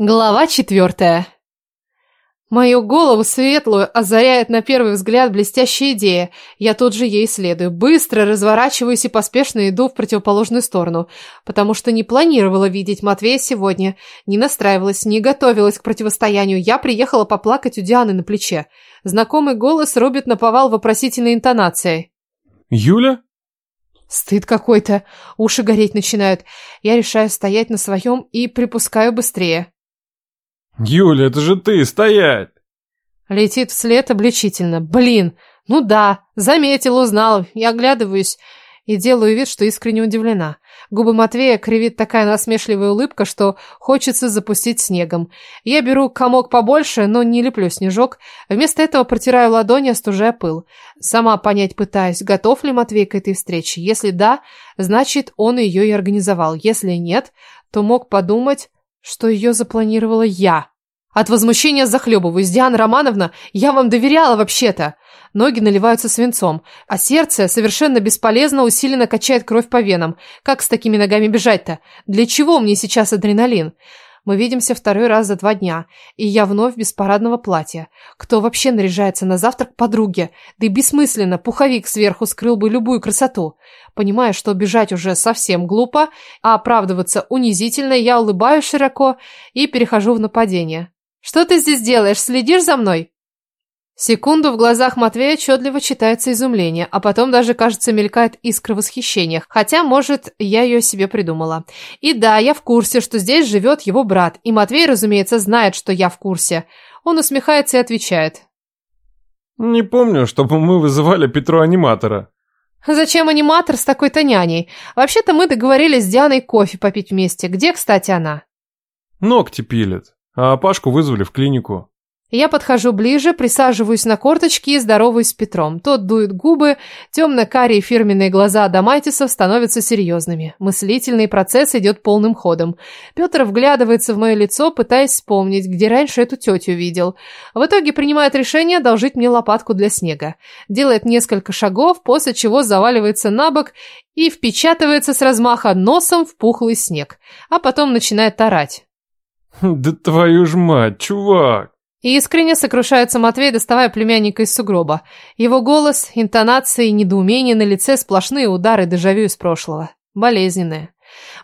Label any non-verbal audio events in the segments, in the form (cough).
Глава четвертая. Мою голову светлую озаряет на первый взгляд блестящая идея. Я тут же ей следую. Быстро разворачиваюсь и поспешно иду в противоположную сторону, потому что не планировала видеть Матвея сегодня. Не настраивалась, не готовилась к противостоянию. Я приехала поплакать у Дианы на плече. Знакомый голос рубит наповал вопросительной интонацией. «Юля?» Стыд какой-то. Уши гореть начинают. Я решаю стоять на своем и припускаю быстрее. «Юля, это же ты, стоять!» Летит вслед обличительно. Блин, ну да, заметил, узнал. Я оглядываюсь и делаю вид, что искренне удивлена. Губы Матвея кривит такая насмешливая улыбка, что хочется запустить снегом. Я беру комок побольше, но не леплю снежок. Вместо этого протираю ладони, остужая пыл. Сама понять пытаюсь, готов ли Матвей к этой встрече. Если да, значит, он ее и организовал. Если нет, то мог подумать, что ее запланировала я. От возмущения захлебываюсь. Диана Романовна, я вам доверяла вообще-то. Ноги наливаются свинцом, а сердце совершенно бесполезно усиленно качает кровь по венам. Как с такими ногами бежать-то? Для чего мне сейчас адреналин? Мы видимся второй раз за два дня, и я вновь без парадного платья. Кто вообще наряжается на завтрак подруге? Да и бессмысленно, пуховик сверху скрыл бы любую красоту. Понимая, что бежать уже совсем глупо, а оправдываться унизительно, я улыбаюсь широко и перехожу в нападение. «Что ты здесь делаешь? Следишь за мной?» Секунду в глазах Матвея отчетливо читается изумление, а потом даже, кажется, мелькает искра восхищения. Хотя, может, я ее себе придумала. И да, я в курсе, что здесь живет его брат, и Матвей, разумеется, знает, что я в курсе. Он усмехается и отвечает. «Не помню, чтобы мы вызывали Петру-аниматора». «Зачем аниматор с такой-то няней? Вообще-то мы договорились с Дианой кофе попить вместе. Где, кстати, она?» «Ногти пилит, а Пашку вызвали в клинику». Я подхожу ближе, присаживаюсь на корточки и здороваюсь с Петром. Тот дует губы, темно-карие фирменные глаза Адамайтисов становятся серьезными. Мыслительный процесс идет полным ходом. Петр вглядывается в мое лицо, пытаясь вспомнить, где раньше эту тетю видел. В итоге принимает решение одолжить мне лопатку для снега. Делает несколько шагов, после чего заваливается на бок и впечатывается с размаха носом в пухлый снег. А потом начинает орать. (laughs) «Да твою ж мать, чувак!» И искренне сокрушается Матвей, доставая племянника из сугроба. Его голос, интонации, недоумение на лице, сплошные удары дежавю из прошлого. Болезненные.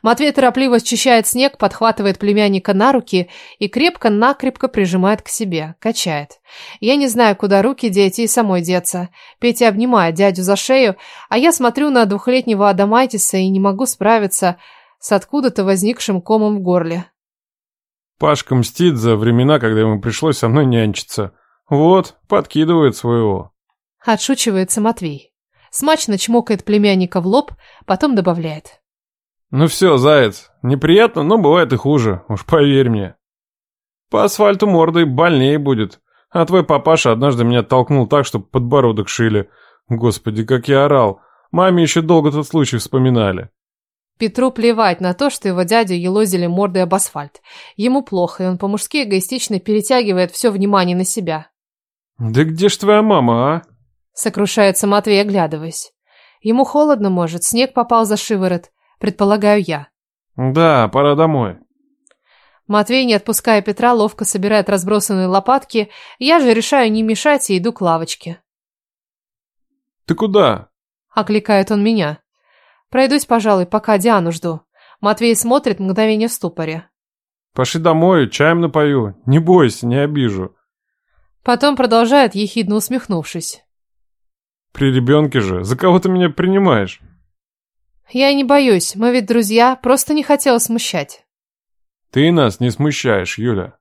Матвей торопливо счищает снег, подхватывает племянника на руки и крепко-накрепко прижимает к себе, качает. Я не знаю, куда руки деть и самой деться. Петя обнимает дядю за шею, а я смотрю на двухлетнего Адамайтиса и не могу справиться с откуда-то возникшим комом в горле. Пашка мстит за времена, когда ему пришлось со мной нянчиться. Вот, подкидывает своего. Отшучивается Матвей. Смачно чмокает племянника в лоб, потом добавляет. Ну все, заяц, неприятно, но бывает и хуже, уж поверь мне. По асфальту мордой больнее будет. А твой папаша однажды меня толкнул так, что подбородок шили. Господи, как я орал. Маме еще долго тот случай вспоминали. Петру плевать на то, что его дядю елозили мордой об асфальт. Ему плохо, и он по-мужски эгоистично перетягивает все внимание на себя. «Да где ж твоя мама, а?» Сокрушается Матвей, оглядываясь. Ему холодно, может, снег попал за шиворот, предполагаю я. «Да, пора домой». Матвей, не отпуская Петра, ловко собирает разбросанные лопатки. Я же решаю не мешать и иду к лавочке. «Ты куда?» — окликает он меня. Пройдусь, пожалуй, пока Диану жду. Матвей смотрит мгновение в ступоре. Пошли домой, чаем напою. Не бойся, не обижу. Потом продолжает, ехидно усмехнувшись. При ребенке же. За кого ты меня принимаешь? Я не боюсь, мы ведь друзья, просто не хотела смущать. Ты нас не смущаешь, Юля.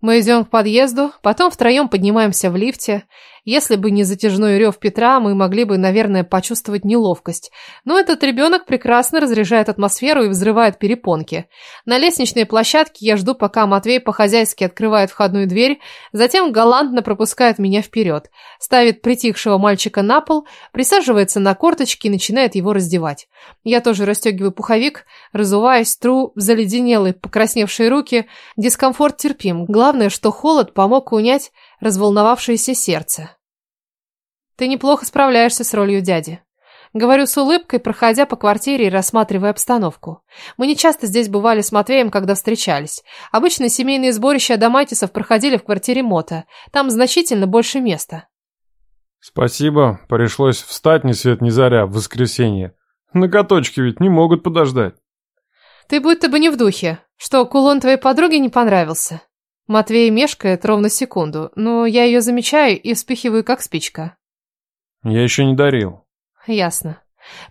Мы идем к подъезду, потом втроем поднимаемся в лифте. Если бы не затяжной рев Петра, мы могли бы, наверное, почувствовать неловкость. Но этот ребенок прекрасно разряжает атмосферу и взрывает перепонки. На лестничной площадке я жду, пока Матвей по-хозяйски открывает входную дверь, затем галантно пропускает меня вперед, ставит притихшего мальчика на пол, присаживается на корточки и начинает его раздевать. Я тоже расстегиваю пуховик, разуваясь, тру заледенелые, покрасневшие руки. Дискомфорт терпим. Главное, что холод помог унять разволновавшееся сердце. Ты неплохо справляешься с ролью дяди. Говорю с улыбкой, проходя по квартире и рассматривая обстановку. Мы не часто здесь бывали с Матвеем, когда встречались. Обычно семейные сборища Адамайтисов проходили в квартире Мота. Там значительно больше места. Спасибо, пришлось встать ни свет ни заря в воскресенье. Ноготочки ведь не могут подождать. Ты будто бы не в духе. Что, кулон твоей подруги не понравился? Матвей мешкает ровно секунду, но я ее замечаю и вспыхиваю, как спичка. Я еще не дарил. Ясно.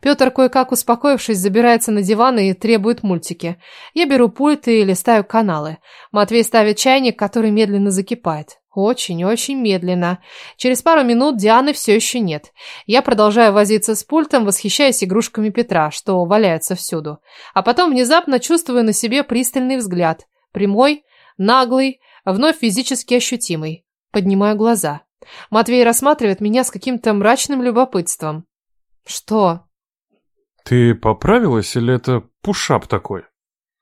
Петр, кое-как успокоившись, забирается на диван и требует мультики. Я беру пульт и листаю каналы. Матвей ставит чайник, который медленно закипает. Очень-очень медленно. Через пару минут Дианы все еще нет. Я продолжаю возиться с пультом, восхищаясь игрушками Петра, что валяются всюду. А потом внезапно чувствую на себе пристальный взгляд. Прямой, наглый, вновь физически ощутимый. Поднимаю глаза. Матвей рассматривает меня с каким-то мрачным любопытством. Что? Ты поправилась или это пушап такой?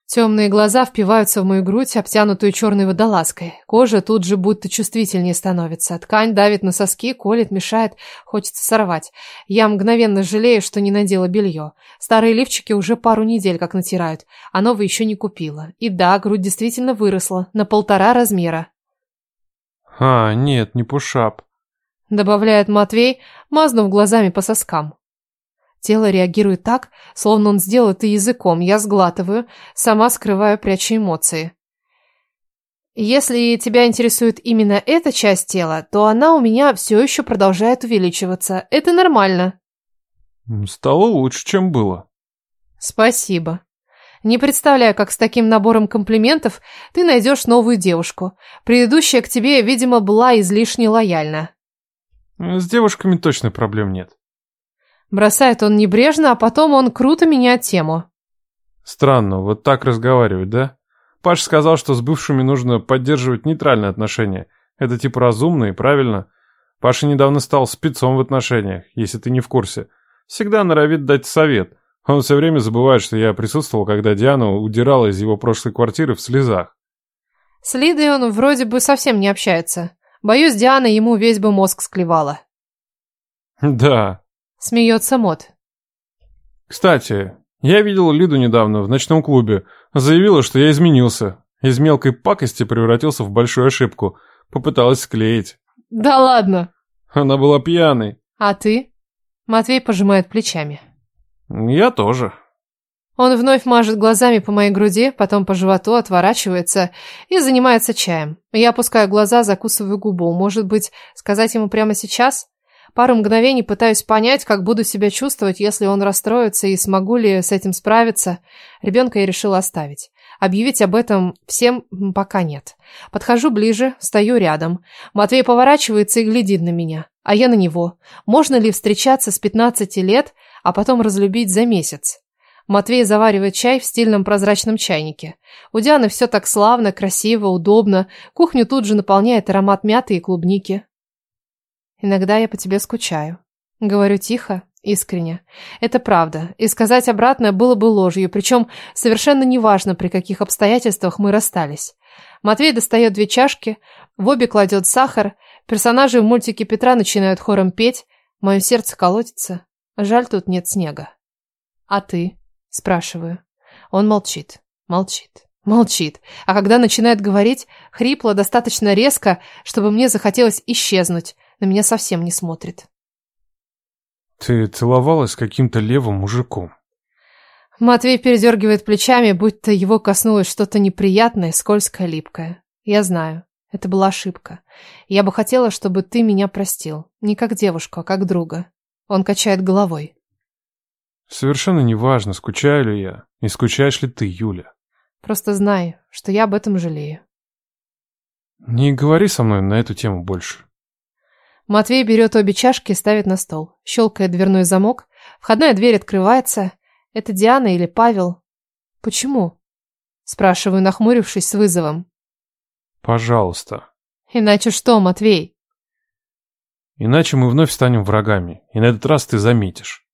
Темные глаза впиваются в мою грудь, обтянутую черной водолазкой. Кожа тут же будто чувствительнее становится. Ткань давит на соски, колет, мешает, хочется сорвать. Я мгновенно жалею, что не надела белье. Старые лифчики уже пару недель как натирают, а новые еще не купила. И да, грудь действительно выросла, на полтора размера. А, нет, не пушап. Добавляет Матвей, мазнув глазами по соскам. Тело реагирует так, словно он сделал это языком. Я сглатываю, сама скрываю, пряча эмоции. Если тебя интересует именно эта часть тела, то она у меня все еще продолжает увеличиваться. Это нормально. Стало лучше, чем было. Спасибо. Не представляю, как с таким набором комплиментов ты найдешь новую девушку. Предыдущая к тебе, видимо, была излишне лояльна. С девушками точно проблем нет. Бросает он небрежно, а потом он круто меняет тему. Странно, вот так разговаривать, да? Паш сказал, что с бывшими нужно поддерживать нейтральные отношения. Это типа разумно и правильно. Паша недавно стал спецом в отношениях, если ты не в курсе. Всегда норовит дать совет. Он все время забывает, что я присутствовал, когда Диана удирала из его прошлой квартиры в слезах. С Лидой он вроде бы совсем не общается. Боюсь, Диана ему весь бы мозг склевала. Да, Смеется Мот. Кстати, я видел Лиду недавно в ночном клубе. Заявила, что я изменился. Из мелкой пакости превратился в большую ошибку. Попыталась склеить. Да ладно. Она была пьяной. А ты? Матвей пожимает плечами. Я тоже. Он вновь мажет глазами по моей груди, потом по животу, отворачивается и занимается чаем. Я опускаю глаза, закусываю губу. Может быть, сказать ему прямо сейчас? Пару мгновений пытаюсь понять, как буду себя чувствовать, если он расстроится, и смогу ли с этим справиться. Ребенка я решила оставить. Объявить об этом всем пока нет. Подхожу ближе, стою рядом. Матвей поворачивается и глядит на меня, а я на него. Можно ли встречаться с 15 лет, а потом разлюбить за месяц? Матвей заваривает чай в стильном прозрачном чайнике. У Дианы все так славно, красиво, удобно. Кухню тут же наполняет аромат мяты и клубники. Иногда я по тебе скучаю. Говорю тихо, искренне. Это правда, и сказать обратное было бы ложью, причем совершенно неважно, при каких обстоятельствах мы расстались. Матвей достает две чашки, в обе кладет сахар, персонажи в мультике Петра начинают хором петь, мое сердце колотится. Жаль, тут нет снега. «А ты?» – спрашиваю. Он молчит, молчит, молчит, а когда начинает говорить, хрипло, достаточно резко, чтобы мне захотелось исчезнуть, на меня совсем не смотрит. Ты целовалась с каким-то левым мужиком. Матвей передергивает плечами, будто его коснулось что-то неприятное, скользкое, липкое. Я знаю, это была ошибка. Я бы хотела, чтобы ты меня простил. Не как девушку, а как друга. Он качает головой. Совершенно неважно, скучаю ли я, и скучаешь ли ты, Юля. Просто знай, что я об этом жалею. Не говори со мной на эту тему больше. Матвей берет обе чашки и ставит на стол. Щелкает дверной замок. Входная дверь открывается. Это Диана или Павел? Почему? Спрашиваю, нахмурившись с вызовом. Пожалуйста. Иначе что, Матвей? Иначе мы вновь станем врагами. И на этот раз ты заметишь.